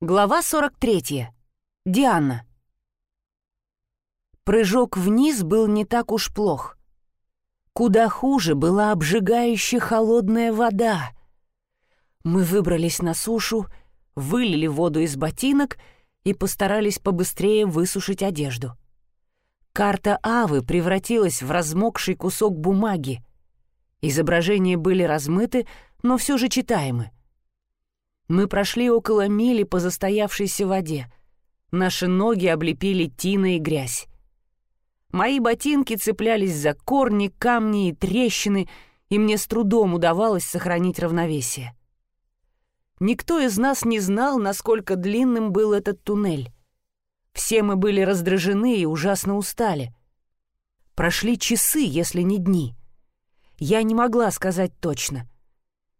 Глава 43. Диана. Прыжок вниз был не так уж плох. Куда хуже была обжигающая холодная вода. Мы выбрались на сушу, вылили воду из ботинок и постарались побыстрее высушить одежду. Карта Авы превратилась в размокший кусок бумаги. Изображения были размыты, но все же читаемы — мы прошли около мили по застоявшейся воде. Наши ноги облепили тина и грязь. Мои ботинки цеплялись за корни, камни и трещины, и мне с трудом удавалось сохранить равновесие. Никто из нас не знал, насколько длинным был этот туннель. Все мы были раздражены и ужасно устали. Прошли часы, если не дни. Я не могла сказать точно —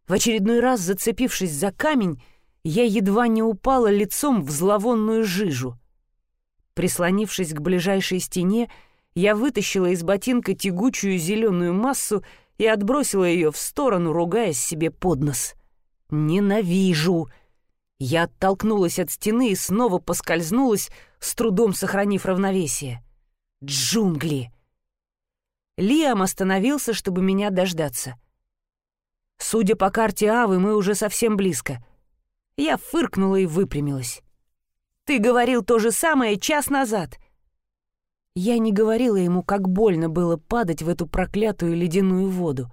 в очередной раз, зацепившись за камень, я едва не упала лицом в зловонную жижу. Прислонившись к ближайшей стене, я вытащила из ботинка тягучую зеленую массу и отбросила ее в сторону, ругаясь себе под нос. «Ненавижу!» Я оттолкнулась от стены и снова поскользнулась, с трудом сохранив равновесие. «Джунгли!» Лиам остановился, чтобы меня дождаться — Судя по карте Авы, мы уже совсем близко. Я фыркнула и выпрямилась. «Ты говорил то же самое час назад!» Я не говорила ему, как больно было падать в эту проклятую ледяную воду.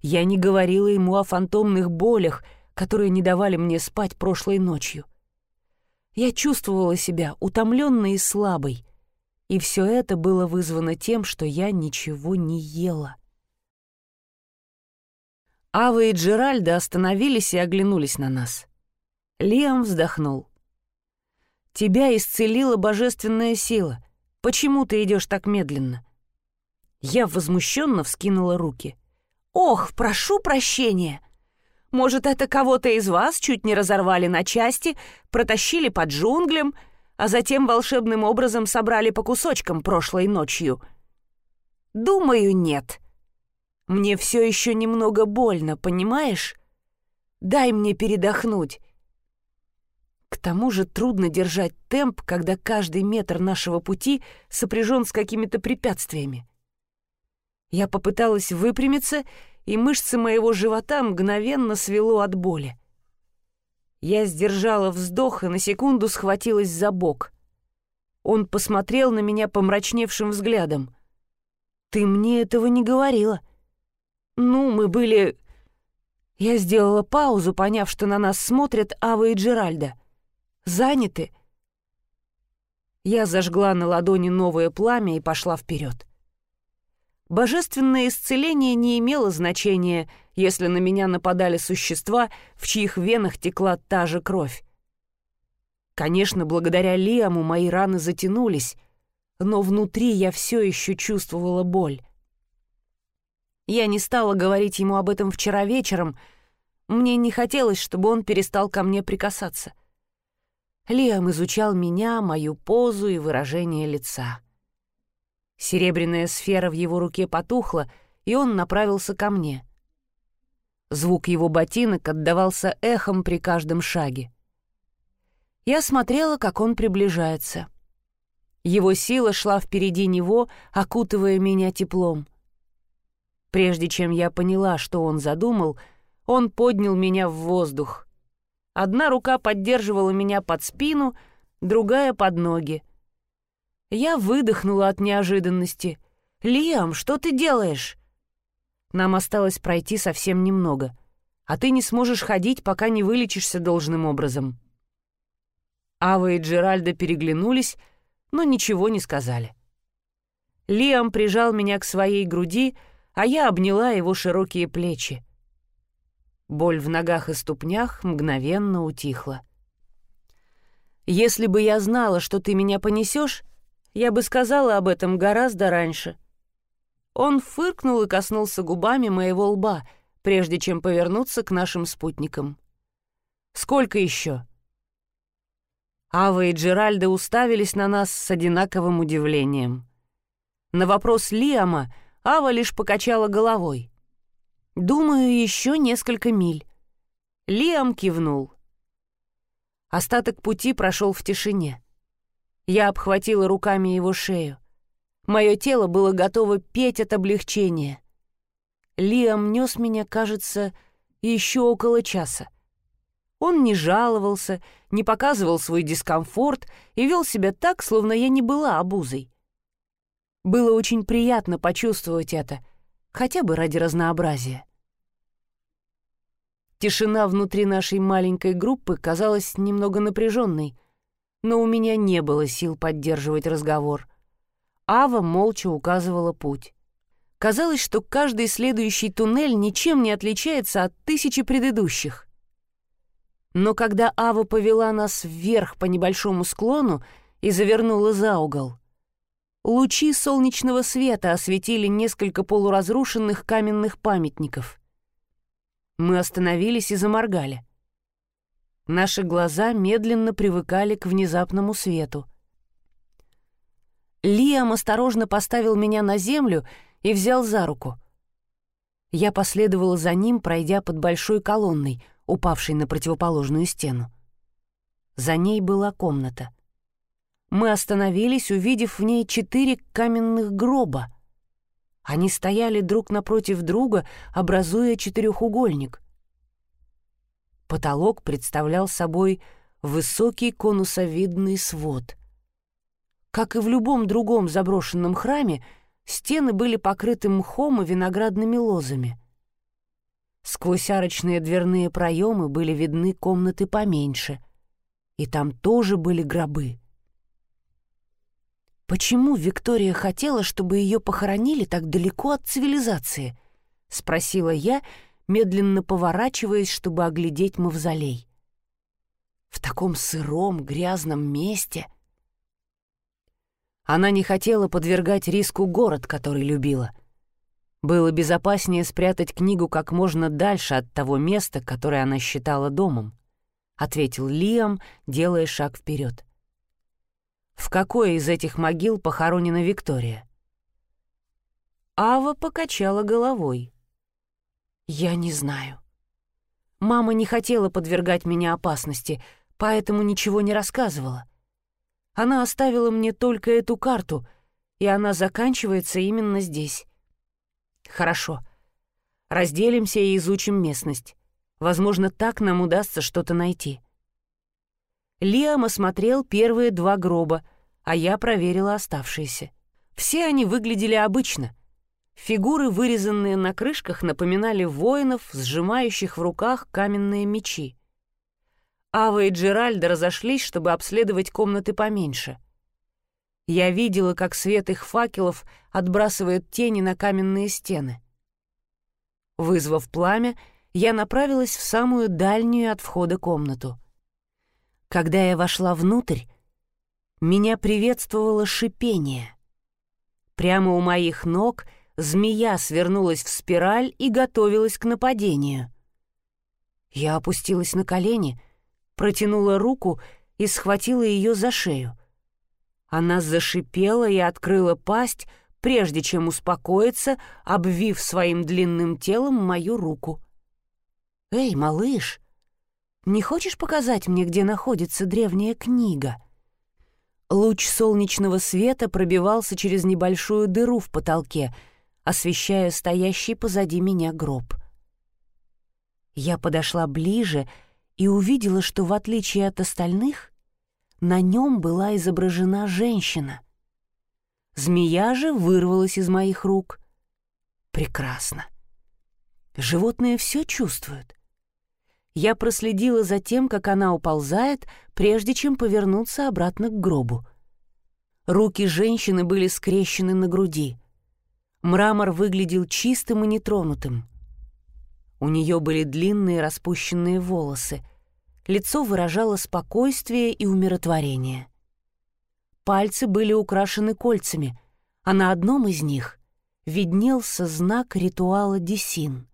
Я не говорила ему о фантомных болях, которые не давали мне спать прошлой ночью. Я чувствовала себя утомленной и слабой, и все это было вызвано тем, что я ничего не ела. Ава и Джеральда остановились и оглянулись на нас. Лиам вздохнул. «Тебя исцелила божественная сила. Почему ты идешь так медленно?» Я возмущенно вскинула руки. «Ох, прошу прощения! Может, это кого-то из вас чуть не разорвали на части, протащили под джунглям, а затем волшебным образом собрали по кусочкам прошлой ночью?» «Думаю, нет», мне все еще немного больно, понимаешь? Дай мне передохнуть. К тому же трудно держать темп, когда каждый метр нашего пути сопряжен с какими-то препятствиями. Я попыталась выпрямиться, и мышцы моего живота мгновенно свело от боли. Я сдержала вздох и на секунду схватилась за бок. Он посмотрел на меня помрачневшим взглядом. «Ты мне этого не говорила», «Ну, мы были...» Я сделала паузу, поняв, что на нас смотрят Ава и Джеральда. «Заняты?» Я зажгла на ладони новое пламя и пошла вперед. Божественное исцеление не имело значения, если на меня нападали существа, в чьих венах текла та же кровь. Конечно, благодаря Лиаму мои раны затянулись, но внутри я все еще чувствовала боль. Я не стала говорить ему об этом вчера вечером. Мне не хотелось, чтобы он перестал ко мне прикасаться. Лиам изучал меня, мою позу и выражение лица. Серебряная сфера в его руке потухла, и он направился ко мне. Звук его ботинок отдавался эхом при каждом шаге. Я смотрела, как он приближается. Его сила шла впереди него, окутывая меня теплом — Прежде чем я поняла, что он задумал, он поднял меня в воздух. Одна рука поддерживала меня под спину, другая — под ноги. Я выдохнула от неожиданности. «Лиам, что ты делаешь?» «Нам осталось пройти совсем немного, а ты не сможешь ходить, пока не вылечишься должным образом». Ава и Джеральда переглянулись, но ничего не сказали. Лиам прижал меня к своей груди, а я обняла его широкие плечи. Боль в ногах и ступнях мгновенно утихла. «Если бы я знала, что ты меня понесешь, я бы сказала об этом гораздо раньше». Он фыркнул и коснулся губами моего лба, прежде чем повернуться к нашим спутникам. «Сколько еще?» Ава и Джеральда уставились на нас с одинаковым удивлением. На вопрос Лиама — Ава лишь покачала головой. «Думаю, еще несколько миль». Лиам кивнул. Остаток пути прошел в тишине. Я обхватила руками его шею. Мое тело было готово петь от облегчения. Лиам нес меня, кажется, еще около часа. Он не жаловался, не показывал свой дискомфорт и вел себя так, словно я не была обузой. Было очень приятно почувствовать это, хотя бы ради разнообразия. Тишина внутри нашей маленькой группы казалась немного напряженной, но у меня не было сил поддерживать разговор. Ава молча указывала путь. Казалось, что каждый следующий туннель ничем не отличается от тысячи предыдущих. Но когда Ава повела нас вверх по небольшому склону и завернула за угол, лучи солнечного света осветили несколько полуразрушенных каменных памятников. Мы остановились и заморгали. Наши глаза медленно привыкали к внезапному свету. Лиам осторожно поставил меня на землю и взял за руку. Я последовала за ним, пройдя под большой колонной, упавшей на противоположную стену. За ней была комната. Мы остановились, увидев в ней четыре каменных гроба. Они стояли друг напротив друга, образуя четырехугольник. Потолок представлял собой высокий конусовидный свод. Как и в любом другом заброшенном храме, Стены были покрыты мхом и виноградными лозами. Сквозь арочные дверные проемы были видны комнаты поменьше, и там тоже были гробы. «Почему Виктория хотела, чтобы ее похоронили так далеко от цивилизации?» — спросила я, медленно поворачиваясь, чтобы оглядеть мавзолей. «В таком сыром, грязном месте...» Она не хотела подвергать риску город, который любила. Было безопаснее спрятать книгу как можно дальше от того места, которое она считала домом, — ответил Лиам, делая шаг вперед. В какой из этих могил похоронена Виктория? Ава покачала головой. «Я не знаю. Мама не хотела подвергать меня опасности, поэтому ничего не рассказывала. Она оставила мне только эту карту, и она заканчивается именно здесь. Хорошо. Разделимся и изучим местность. Возможно, так нам удастся что-то найти. Лиам осмотрел первые два гроба, а я проверила оставшиеся. Все они выглядели обычно. Фигуры, вырезанные на крышках, напоминали воинов, сжимающих в руках каменные мечи. Ава и Джеральда разошлись, чтобы обследовать комнаты поменьше. Я видела, как свет их факелов отбрасывает тени на каменные стены. Вызвав пламя, я направилась в самую дальнюю от входа комнату. Когда я вошла внутрь, меня приветствовало шипение. Прямо у моих ног змея свернулась в спираль и готовилась к нападению. Я опустилась на колени, протянула руку и схватила ее за шею. Она зашипела и открыла пасть, прежде чем успокоиться, обвив своим длинным телом мою руку. «Эй, малыш, не хочешь показать мне, где находится древняя книга?» Луч солнечного света пробивался через небольшую дыру в потолке, освещая стоящий позади меня гроб. Я подошла ближе и увидела, что в отличие от остальных, на нем была изображена женщина. Змея же вырвалась из моих рук. Прекрасно. Животные все чувствуют. Я проследила за тем, как она уползает, прежде чем повернуться обратно к гробу. Руки женщины были скрещены на груди. Мрамор выглядел чистым и нетронутым. У нее были длинные распущенные волосы. Лицо выражало спокойствие и умиротворение. Пальцы были украшены кольцами, а на одном из них виднелся знак ритуала Десин.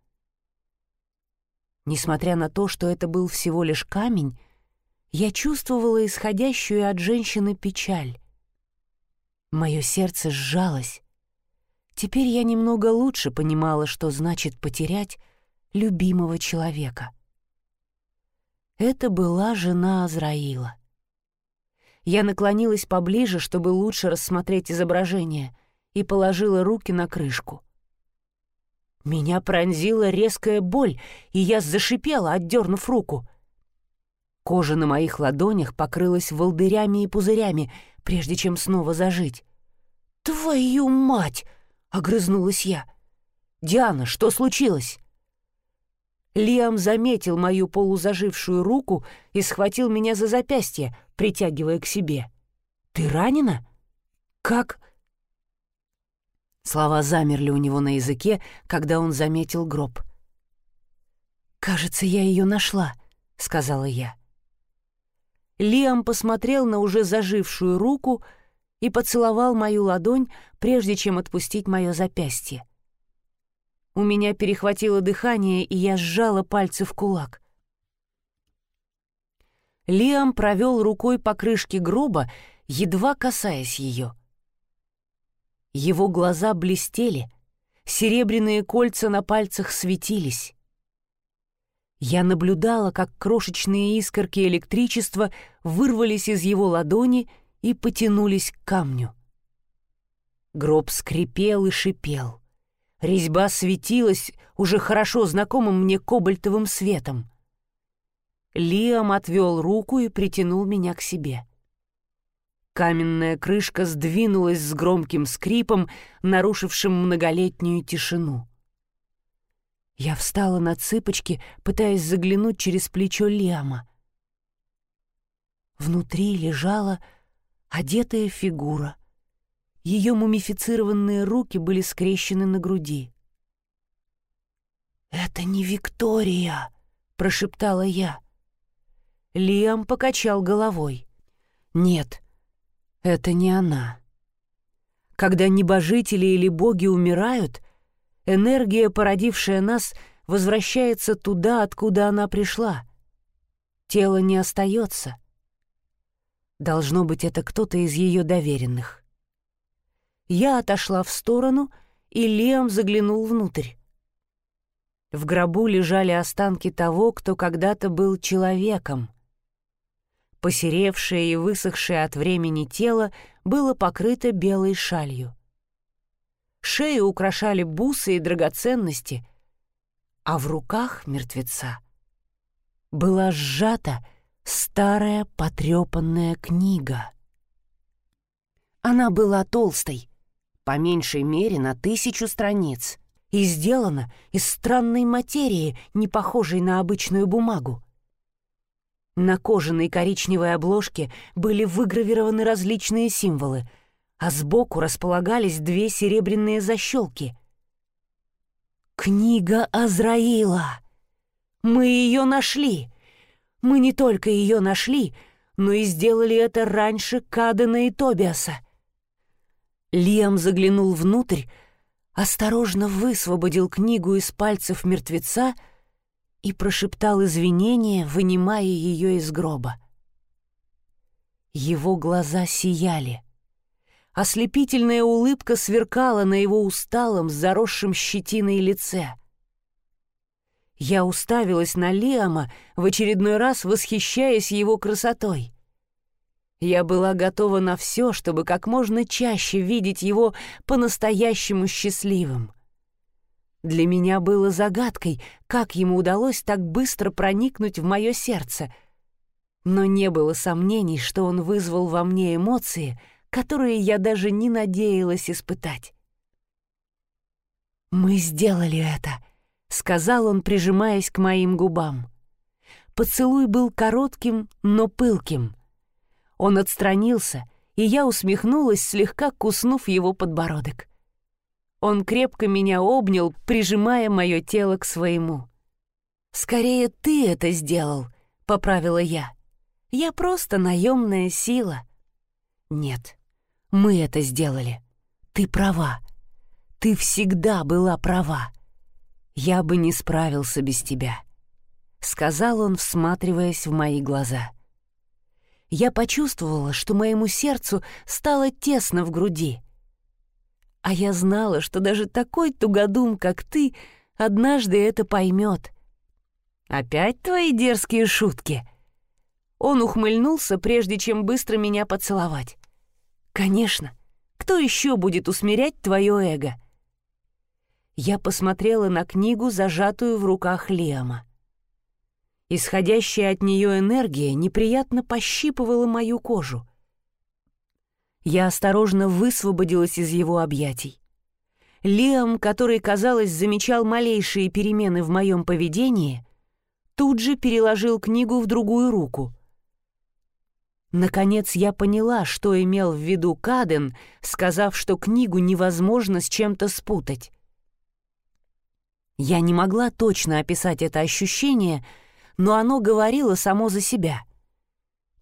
Несмотря на то, что это был всего лишь камень, я чувствовала исходящую от женщины печаль. Мое сердце сжалось. Теперь я немного лучше понимала, что значит потерять любимого человека. Это была жена Азраила. Я наклонилась поближе, чтобы лучше рассмотреть изображение, и положила руки на крышку. Меня пронзила резкая боль, и я зашипела, отдернув руку. Кожа на моих ладонях покрылась волдырями и пузырями, прежде чем снова зажить. «Твою мать!» — огрызнулась я. «Диана, что случилось?» Лиам заметил мою полузажившую руку и схватил меня за запястье, притягивая к себе. «Ты ранена? Как?» Слова замерли у него на языке, когда он заметил гроб. «Кажется, я ее нашла», — сказала я. Лиам посмотрел на уже зажившую руку и поцеловал мою ладонь, прежде чем отпустить мое запястье. У меня перехватило дыхание, и я сжала пальцы в кулак. Лиам провел рукой по крышке гроба, едва касаясь ее. Его глаза блестели, серебряные кольца на пальцах светились. Я наблюдала, как крошечные искорки электричества вырвались из его ладони и потянулись к камню. Гроб скрипел и шипел. Резьба светилась уже хорошо знакомым мне кобальтовым светом. Лиам отвел руку и притянул меня к себе. Каменная крышка сдвинулась с громким скрипом, нарушившим многолетнюю тишину. Я встала на цыпочки, пытаясь заглянуть через плечо Лиама. Внутри лежала одетая фигура. Ее мумифицированные руки были скрещены на груди. «Это не Виктория!» — прошептала я. Лиам покачал головой. «Нет, это не она. Когда небожители или боги умирают, энергия, породившая нас, возвращается туда, откуда она пришла. Тело не остается. Должно быть, это кто-то из ее доверенных. Я отошла в сторону, и Лиам заглянул внутрь. В гробу лежали останки того, кто когда-то был человеком. Посеревшее и высохшее от времени тело было покрыто белой шалью. Шею украшали бусы и драгоценности, а в руках мертвеца была сжата старая потрепанная книга. Она была толстой, по меньшей мере на тысячу страниц, и сделана из странной материи, не похожей на обычную бумагу. На кожаной коричневой обложке были выгравированы различные символы — а сбоку располагались две серебряные защелки. «Книга Азраила! Мы ее нашли! Мы не только ее нашли, но и сделали это раньше Кадена и Тобиаса!» Лиам заглянул внутрь, осторожно высвободил книгу из пальцев мертвеца и прошептал извинения, вынимая ее из гроба. Его глаза сияли — Ослепительная улыбка сверкала на его усталом, заросшем щетиной лице. Я уставилась на Лиама, в очередной раз восхищаясь его красотой. Я была готова на все, чтобы как можно чаще видеть его по-настоящему счастливым. Для меня было загадкой, как ему удалось так быстро проникнуть в мое сердце. Но не было сомнений, что он вызвал во мне эмоции — которые я даже не надеялась испытать. «Мы сделали это», — сказал он, прижимаясь к моим губам. Поцелуй был коротким, но пылким. Он отстранился, и я усмехнулась, слегка куснув его подбородок. Он крепко меня обнял, прижимая мое тело к своему. «Скорее ты это сделал», — поправила я. «Я просто наемная сила». «Нет, мы это сделали. Ты права. Ты всегда была права. Я бы не справился без тебя», — сказал он, всматриваясь в мои глаза. Я почувствовала, что моему сердцу стало тесно в груди. А я знала, что даже такой тугодум, как ты, однажды это поймет. «Опять твои дерзкие шутки?» Он ухмыльнулся, прежде чем быстро меня поцеловать. «Конечно. Кто еще будет усмирять твое эго?» Я посмотрела на книгу, зажатую в руках Лиама. Исходящая от нее энергия неприятно пощипывала мою кожу. Я осторожно высвободилась из его объятий. Лиам, который, казалось, замечал малейшие перемены в моем поведении, тут же переложил книгу в другую руку. Наконец я поняла, что имел в виду Каден, сказав, что книгу невозможно с чем-то спутать. Я не могла точно описать это ощущение, но оно говорило само за себя.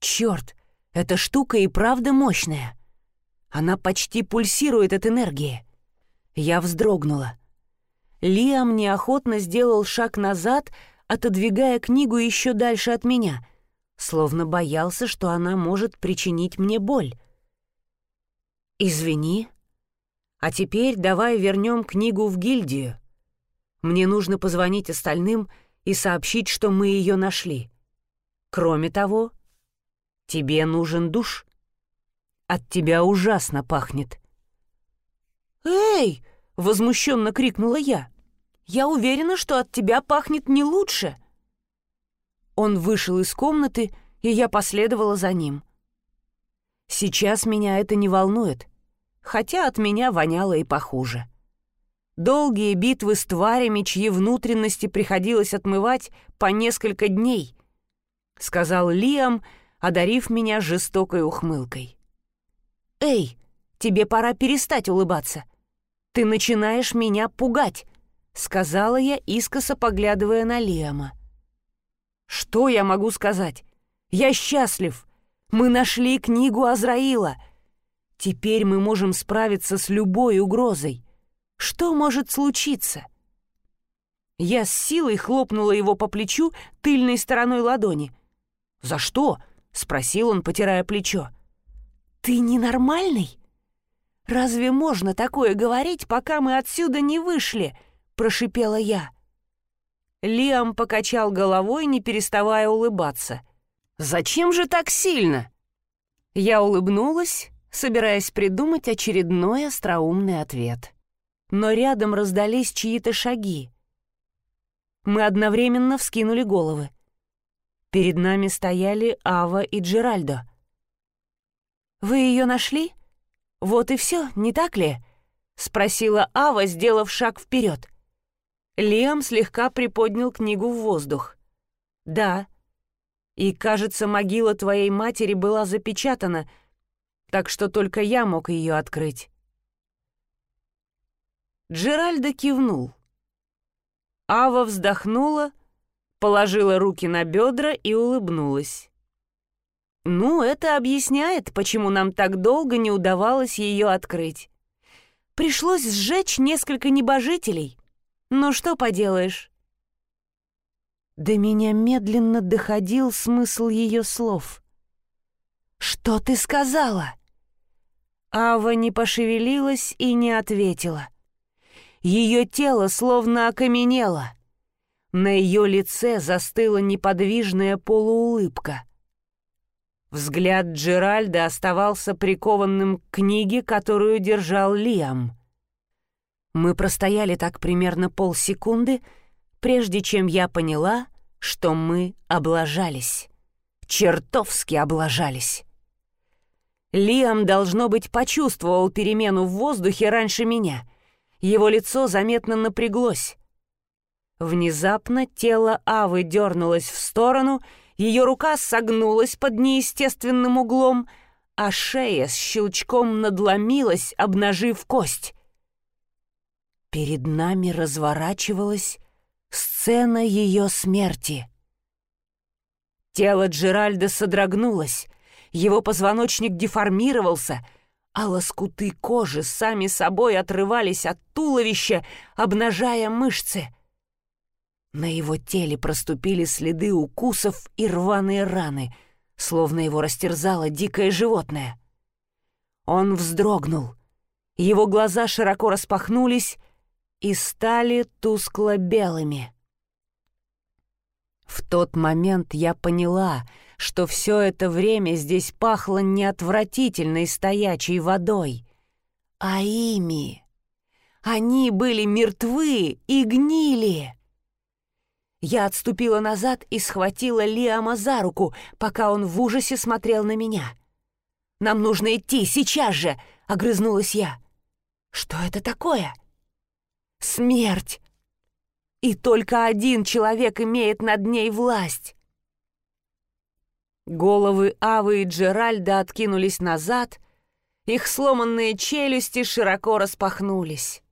Черт, эта штука и правда мощная. Она почти пульсирует от энергии. Я вздрогнула. Лиам неохотно сделал шаг назад, отодвигая книгу еще дальше от меня, словно боялся, что она может причинить мне боль. «Извини. А теперь давай вернем книгу в гильдию. Мне нужно позвонить остальным и сообщить, что мы ее нашли. Кроме того, тебе нужен душ. От тебя ужасно пахнет». «Эй!» — возмущенно крикнула я. «Я уверена, что от тебя пахнет не лучше!» Он вышел из комнаты, и я последовала за ним. Сейчас меня это не волнует, хотя от меня воняло и похуже. Долгие битвы с тварями, чьи внутренности приходилось отмывать по несколько дней, сказал Лиам, одарив меня жестокой ухмылкой. «Эй, тебе пора перестать улыбаться. Ты начинаешь меня пугать», — сказала я, искоса поглядывая на Лиама. «Что я могу сказать? Я счастлив. Мы нашли книгу Азраила. Теперь мы можем справиться с любой угрозой. Что может случиться?» Я с силой хлопнула его по плечу тыльной стороной ладони. «За что?» — спросил он, потирая плечо. «Ты ненормальный? Разве можно такое говорить, пока мы отсюда не вышли?» — прошипела я. Лиам покачал головой, не переставая улыбаться. «Зачем же так сильно?» Я улыбнулась, собираясь придумать очередной остроумный ответ. Но рядом раздались чьи-то шаги. Мы одновременно вскинули головы. Перед нами стояли Ава и Джеральдо. «Вы ее нашли? Вот и все, не так ли?» — спросила Ава, сделав шаг вперед. Лиам слегка приподнял книгу в воздух. «Да. И, кажется, могила твоей матери была запечатана, так что только я мог ее открыть». Джеральдо кивнул. Ава вздохнула, положила руки на бедра и улыбнулась. Ну, это объясняет, почему нам так долго не удавалось ее открыть. Пришлось сжечь несколько небожителей. Ну что поделаешь? До меня медленно доходил смысл ее слов. «Что ты сказала?» Ава не пошевелилась и не ответила. Ее тело словно окаменело. На ее лице застыла неподвижная полуулыбка. Взгляд Джеральда оставался прикованным к книге, которую держал Лиам. Мы простояли так примерно полсекунды, прежде чем я поняла, что мы облажались. Чертовски облажались. Лиам, должно быть, почувствовал перемену в воздухе раньше меня. Его лицо заметно напряглось. Внезапно тело Авы дернулось в сторону — ее рука согнулась под неестественным углом, а шея с щелчком надломилась, обнажив кость. Перед нами разворачивалась сцена ее смерти. Тело Джеральда содрогнулось, его позвоночник деформировался, а лоскуты кожи сами собой отрывались от туловища, обнажая мышцы — на его теле проступили следы укусов и рваные раны, словно его растерзало дикое животное. Он вздрогнул. Его глаза широко распахнулись и стали тускло-белыми. В тот момент я поняла, что все это время здесь пахло не отвратительной стоячей водой, а ими. Они были мертвы и гнили. Я отступила назад и схватила Лиама за руку, пока он в ужасе смотрел на меня. «Нам нужно идти, сейчас же!» — огрызнулась я. «Что это такое?» «Смерть!» И только один человек имеет над ней власть. Головы Авы и Джеральда откинулись назад, их сломанные челюсти широко распахнулись.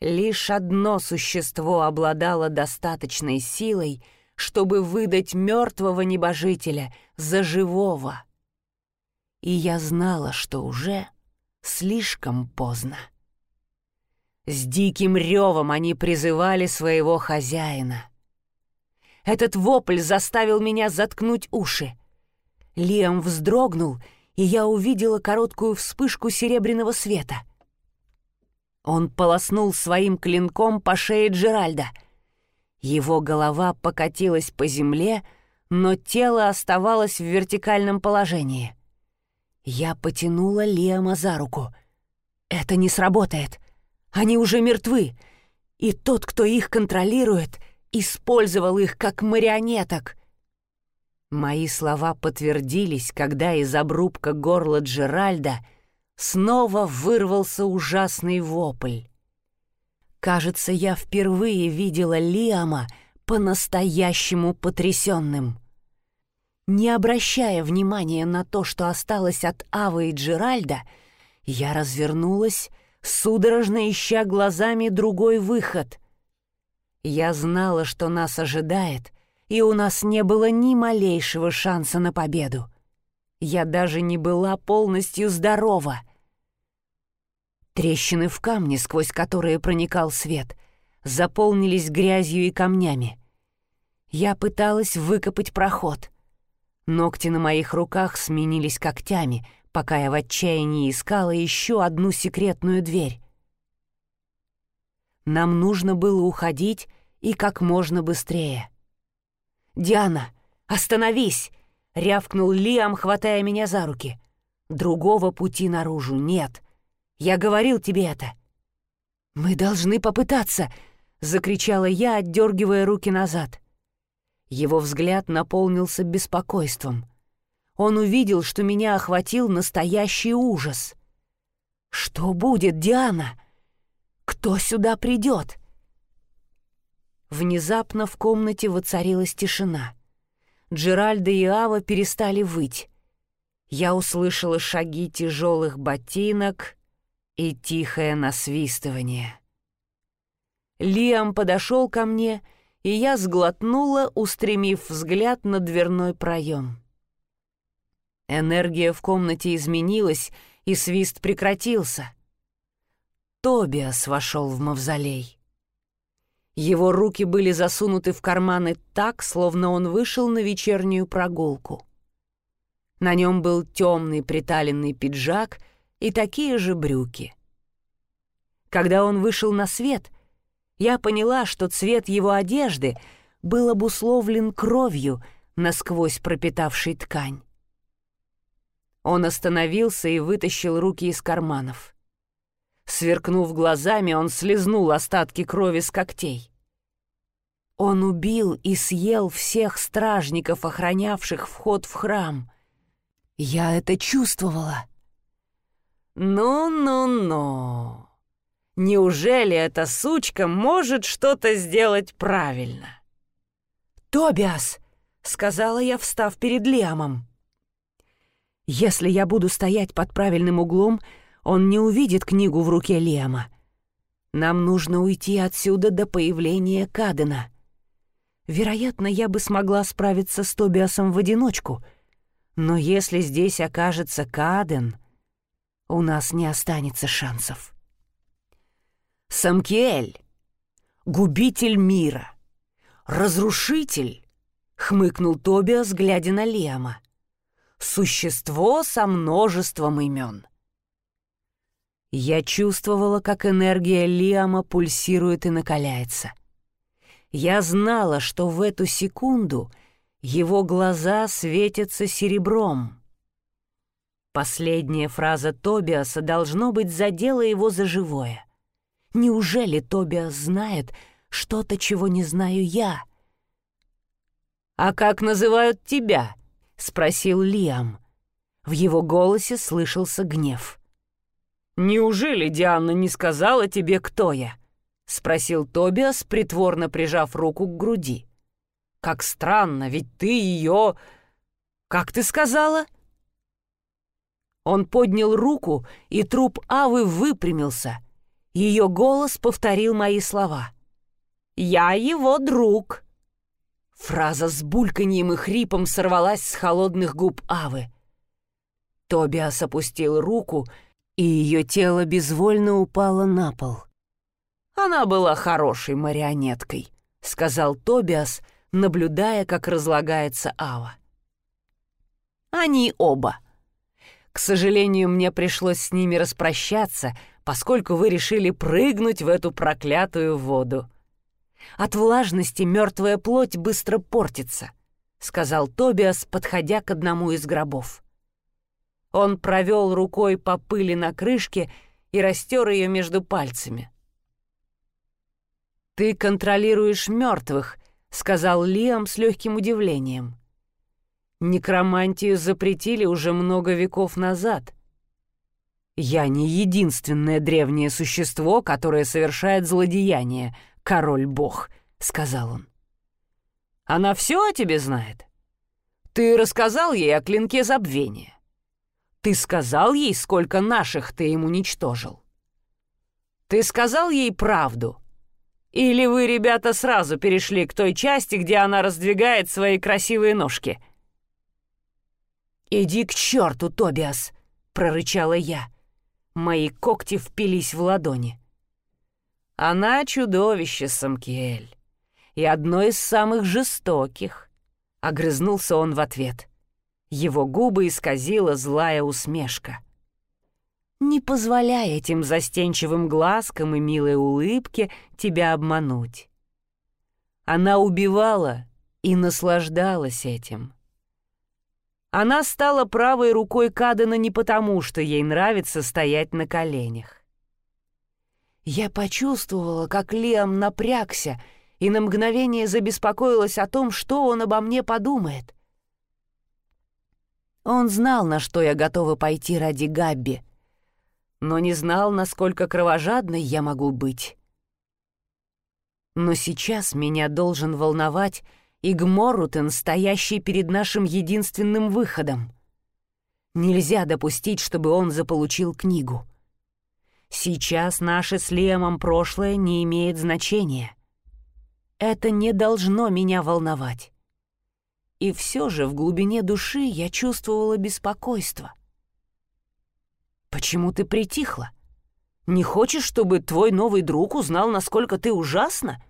Лишь одно существо обладало достаточной силой, чтобы выдать мертвого небожителя за живого. И я знала, что уже слишком поздно. С диким ревом они призывали своего хозяина. Этот вопль заставил меня заткнуть уши. Лиам вздрогнул, и я увидела короткую вспышку серебряного света — он полоснул своим клинком по шее Джеральда. Его голова покатилась по земле, но тело оставалось в вертикальном положении. Я потянула Лиама за руку. «Это не сработает. Они уже мертвы. И тот, кто их контролирует, использовал их как марионеток». Мои слова подтвердились, когда из обрубка горла Джеральда — снова вырвался ужасный вопль. Кажется, я впервые видела Лиама по-настоящему потрясенным. Не обращая внимания на то, что осталось от Авы и Джеральда, я развернулась, судорожно ища глазами другой выход. Я знала, что нас ожидает, и у нас не было ни малейшего шанса на победу. Я даже не была полностью здорова — Трещины в камне, сквозь которые проникал свет, заполнились грязью и камнями. Я пыталась выкопать проход. Ногти на моих руках сменились когтями, пока я в отчаянии искала еще одну секретную дверь. Нам нужно было уходить и как можно быстрее. «Диана, остановись!» — рявкнул Лиам, хватая меня за руки. «Другого пути наружу нет. Я говорил тебе это». «Мы должны попытаться!» — закричала я, отдергивая руки назад. Его взгляд наполнился беспокойством. Он увидел, что меня охватил настоящий ужас. «Что будет, Диана? Кто сюда придет?» Внезапно в комнате воцарилась тишина. Джеральда и Ава перестали выть. Я услышала шаги тяжелых ботинок, и тихое насвистывание. Лиам подошел ко мне, и я сглотнула, устремив взгляд на дверной проем. Энергия в комнате изменилась, и свист прекратился. Тобиас вошел в мавзолей. Его руки были засунуты в карманы так, словно он вышел на вечернюю прогулку. На нем был темный приталенный пиджак — и такие же брюки. Когда он вышел на свет, я поняла, что цвет его одежды был обусловлен кровью, насквозь пропитавшей ткань. Он остановился и вытащил руки из карманов. Сверкнув глазами, он слезнул остатки крови с когтей. Он убил и съел всех стражников, охранявших вход в храм. Я это чувствовала. «Ну-ну-ну! Неужели эта сучка может что-то сделать правильно?» «Тобиас!» — сказала я, встав перед Лиамом. «Если я буду стоять под правильным углом, он не увидит книгу в руке Лиама. Нам нужно уйти отсюда до появления Кадена. Вероятно, я бы смогла справиться с Тобиасом в одиночку, но если здесь окажется Каден...» у нас не останется шансов. Самкиэль, губитель мира, разрушитель, хмыкнул Тобиас, глядя на Лема. Существо со множеством имен. Я чувствовала, как энергия Лиама пульсирует и накаляется. Я знала, что в эту секунду Его глаза светятся серебром. Последняя фраза Тобиаса должно быть задела его за живое. Неужели Тобиас знает что-то, чего не знаю я? «А как называют тебя?» — спросил Лиам. В его голосе слышался гнев. «Неужели Диана не сказала тебе, кто я?» — спросил Тобиас, притворно прижав руку к груди. «Как странно, ведь ты ее... Как ты сказала?» Он поднял руку, и труп Авы выпрямился. Ее голос повторил мои слова. «Я его друг!» Фраза с бульканьем и хрипом сорвалась с холодных губ Авы. Тобиас опустил руку, и ее тело безвольно упало на пол. «Она была хорошей марионеткой», — сказал Тобиас, наблюдая, как разлагается Ава. «Они оба. Сожалению, мне пришлось с ними распрощаться, поскольку вы решили прыгнуть в эту проклятую воду. От влажности мертвая плоть быстро портится», — сказал Тобиас, подходя к одному из гробов. Он провел рукой по пыли на крышке и растер ее между пальцами. «Ты контролируешь мертвых», — сказал Лиам с легким удивлением. «Некромантию запретили уже много веков назад. Я не единственное древнее существо, которое совершает злодеяние, король-бог», — сказал он. «Она все о тебе знает? Ты рассказал ей о клинке забвения?» Ты сказал ей, сколько наших ты им уничтожил? Ты сказал ей правду? Или вы, ребята, сразу перешли к той части, где она раздвигает свои красивые ножки?» «Иди к черту, Тобиас!» — прорычала я. Мои когти впились в ладони. «Она чудовище, Самкиэль, и одно из самых жестоких», — огрызнулся он в ответ. Его губы исказила злая усмешка. «Не позволяй этим застенчивым глазкам и милой улыбке тебя обмануть». Она убивала и наслаждалась этим. Она стала правой рукой Кадена не потому, что ей нравится стоять на коленях. Я почувствовала, как Лиам напрягся, и на мгновение забеспокоилась о том, что он обо мне подумает — он знал, на что я готова пойти ради Габби, но не знал, насколько кровожадной я могу быть. Но сейчас меня должен волновать Игморутен, стоящий перед нашим единственным выходом. Нельзя допустить, чтобы он заполучил книгу. Сейчас наше с Лемом прошлое не имеет значения. Это не должно меня волновать. И все же в глубине души я чувствовала беспокойство. «Почему ты притихла? Не хочешь, чтобы твой новый друг узнал, насколько ты ужасна?»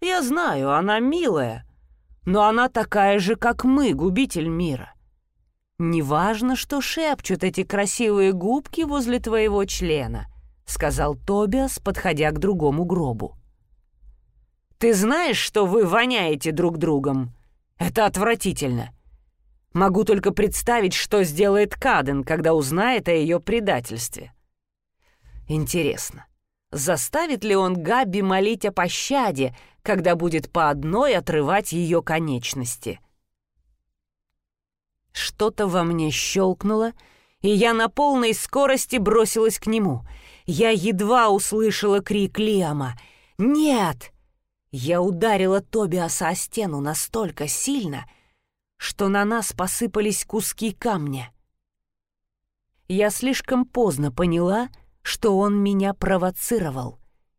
«Я знаю, она милая, но она такая же, как мы, губитель мира. Неважно, что шепчут эти красивые губки возле твоего члена», — сказал Тобиас, подходя к другому гробу. «Ты знаешь, что вы воняете друг другом?» Это отвратительно. Могу только представить, что сделает Каден, когда узнает о ее предательстве. Интересно, заставит ли он Габи молить о пощаде, когда будет по одной отрывать ее конечности? Что-то во мне щелкнуло, и я на полной скорости бросилась к нему. Я едва услышала крик Лиама. «Нет!» Я ударила Тобиаса о стену настолько сильно, что на нас посыпались куски камня. Я слишком поздно поняла, что он меня провоцировал,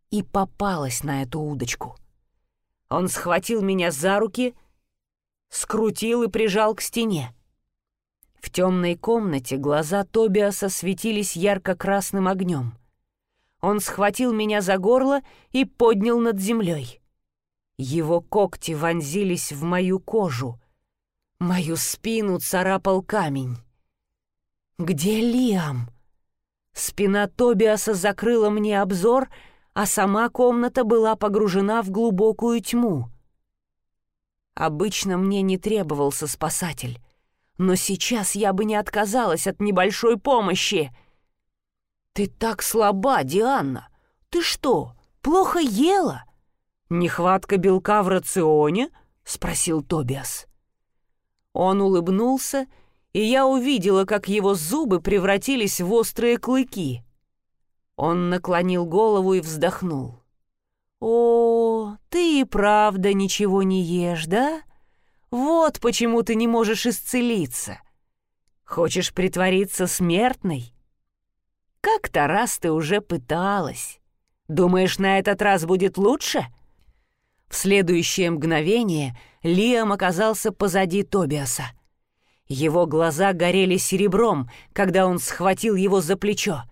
и попалась на эту удочку. Он схватил меня за руки, скрутил и прижал к стене. В темной комнате глаза Тобиаса светились ярко-красным огнем. Он схватил меня за горло и поднял над землей. Его когти вонзились в мою кожу. Мою спину царапал камень. «Где Лиам?» Спина Тобиаса закрыла мне обзор, а сама комната была погружена в глубокую тьму. Обычно мне не требовался спасатель, но сейчас я бы не отказалась от небольшой помощи. «Ты так слаба, Диана! Ты что, плохо ела?» «Нехватка белка в рационе?» — спросил Тобиас. Он улыбнулся, и я увидела, как его зубы превратились в острые клыки. Он наклонил голову и вздохнул. «О, ты и правда ничего не ешь, да? Вот почему ты не можешь исцелиться. Хочешь притвориться смертной? Как-то раз ты уже пыталась. Думаешь, на этот раз будет лучше?» В следующее мгновение Лиам оказался позади Тобиаса. Его глаза горели серебром, когда он схватил его за плечо.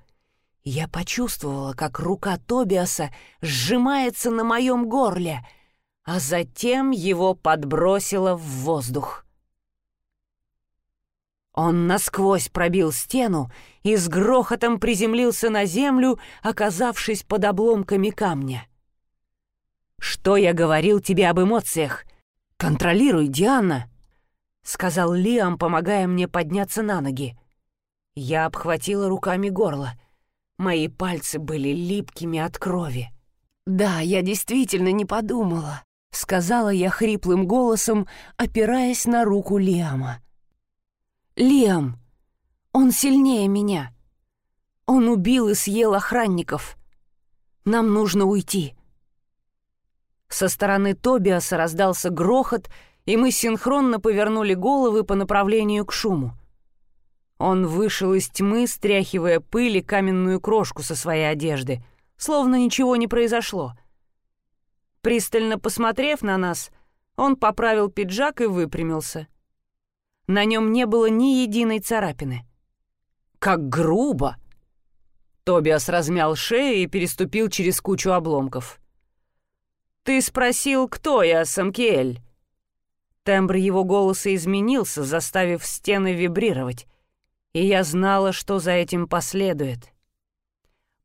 Я почувствовала, как рука Тобиаса сжимается на моем горле, а затем его подбросило в воздух. Он насквозь пробил стену и с грохотом приземлился на землю, оказавшись под обломками камня. «Что я говорил тебе об эмоциях? Контролируй, Диана!» — сказал Лиам, помогая мне подняться на ноги. Я обхватила руками горло — Мои пальцы были липкими от крови. «Да, я действительно не подумала», — сказала я хриплым голосом, опираясь на руку Лиама. «Лиам, он сильнее меня. Он убил и съел охранников. Нам нужно уйти». Со стороны Тобиаса раздался грохот, и мы синхронно повернули головы по направлению к шуму. Он вышел из тьмы, стряхивая пыль и каменную крошку со своей одежды, словно ничего не произошло. Пристально посмотрев на нас, он поправил пиджак и выпрямился. На нем не было ни единой царапины. «Как грубо!» Тобиас размял шею и переступил через кучу обломков. «Ты спросил, кто я, Самкиэль?» Тембр его голоса изменился, заставив стены вибрировать и я знала, что за этим последует.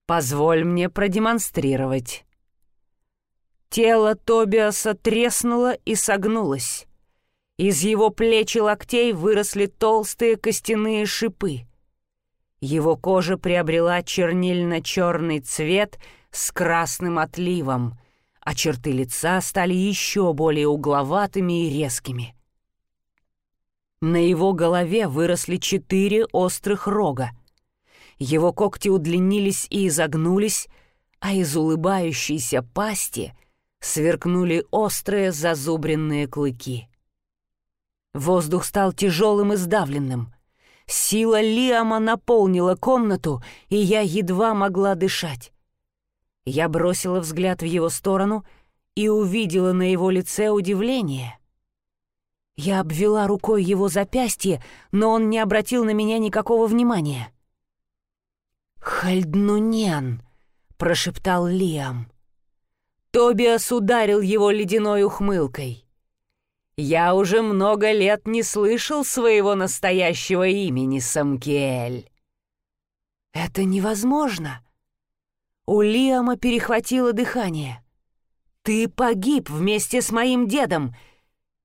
Позволь мне продемонстрировать. Тело Тобиаса треснуло и согнулось. Из его плеч и локтей выросли толстые костяные шипы. Его кожа приобрела чернильно-черный цвет с красным отливом, а черты лица стали еще более угловатыми и резкими. На его голове выросли четыре острых рога. Его когти удлинились и изогнулись, а из улыбающейся пасти сверкнули острые зазубренные клыки. Воздух стал тяжелым и сдавленным. Сила Лиама наполнила комнату, и я едва могла дышать. Я бросила взгляд в его сторону и увидела на его лице удивление — я обвела рукой его запястье, но он не обратил на меня никакого внимания. «Хальднунен!» — прошептал Лиам. Тобиас ударил его ледяной ухмылкой. «Я уже много лет не слышал своего настоящего имени, Самкиэль». «Это невозможно!» У Лиама перехватило дыхание. «Ты погиб вместе с моим дедом!»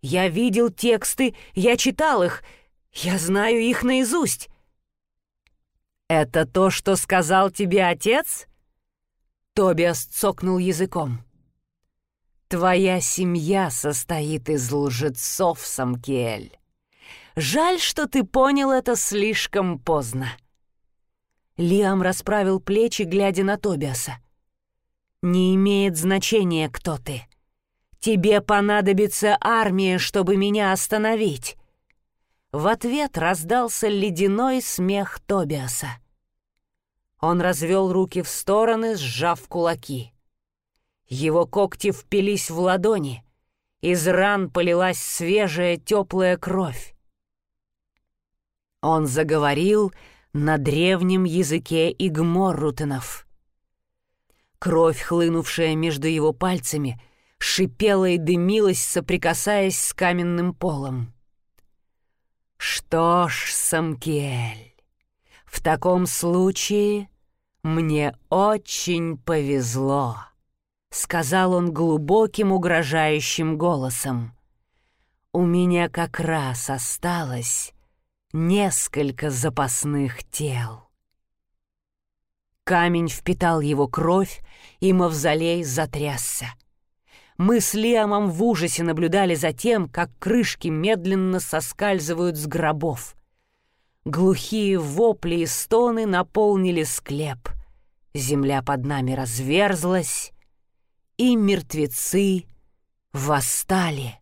Я видел тексты, я читал их, я знаю их наизусть. «Это то, что сказал тебе отец?» Тобиас цокнул языком. «Твоя семья состоит из лжецов, Самкиэль. Жаль, что ты понял это слишком поздно». Лиам расправил плечи, глядя на Тобиаса. «Не имеет значения, кто ты. «Тебе понадобится армия, чтобы меня остановить». В ответ раздался ледяной смех Тобиаса. Он развел руки в стороны, сжав кулаки. Его когти впились в ладони. Из ран полилась свежая теплая кровь. Он заговорил на древнем языке игморрутенов. Кровь, хлынувшая между его пальцами, шипела и дымилась, соприкасаясь с каменным полом. «Что ж, Самкиэль, в таком случае мне очень повезло», — сказал он глубоким угрожающим голосом. У меня как раз осталось несколько запасных тел. Камень впитал его кровь, и мавзолей затрясся. Мы с Лиамом в ужасе наблюдали за тем, как крышки медленно соскальзывают с гробов. Глухие вопли и стоны наполнили склеп. Земля под нами разверзлась, и мертвецы восстали.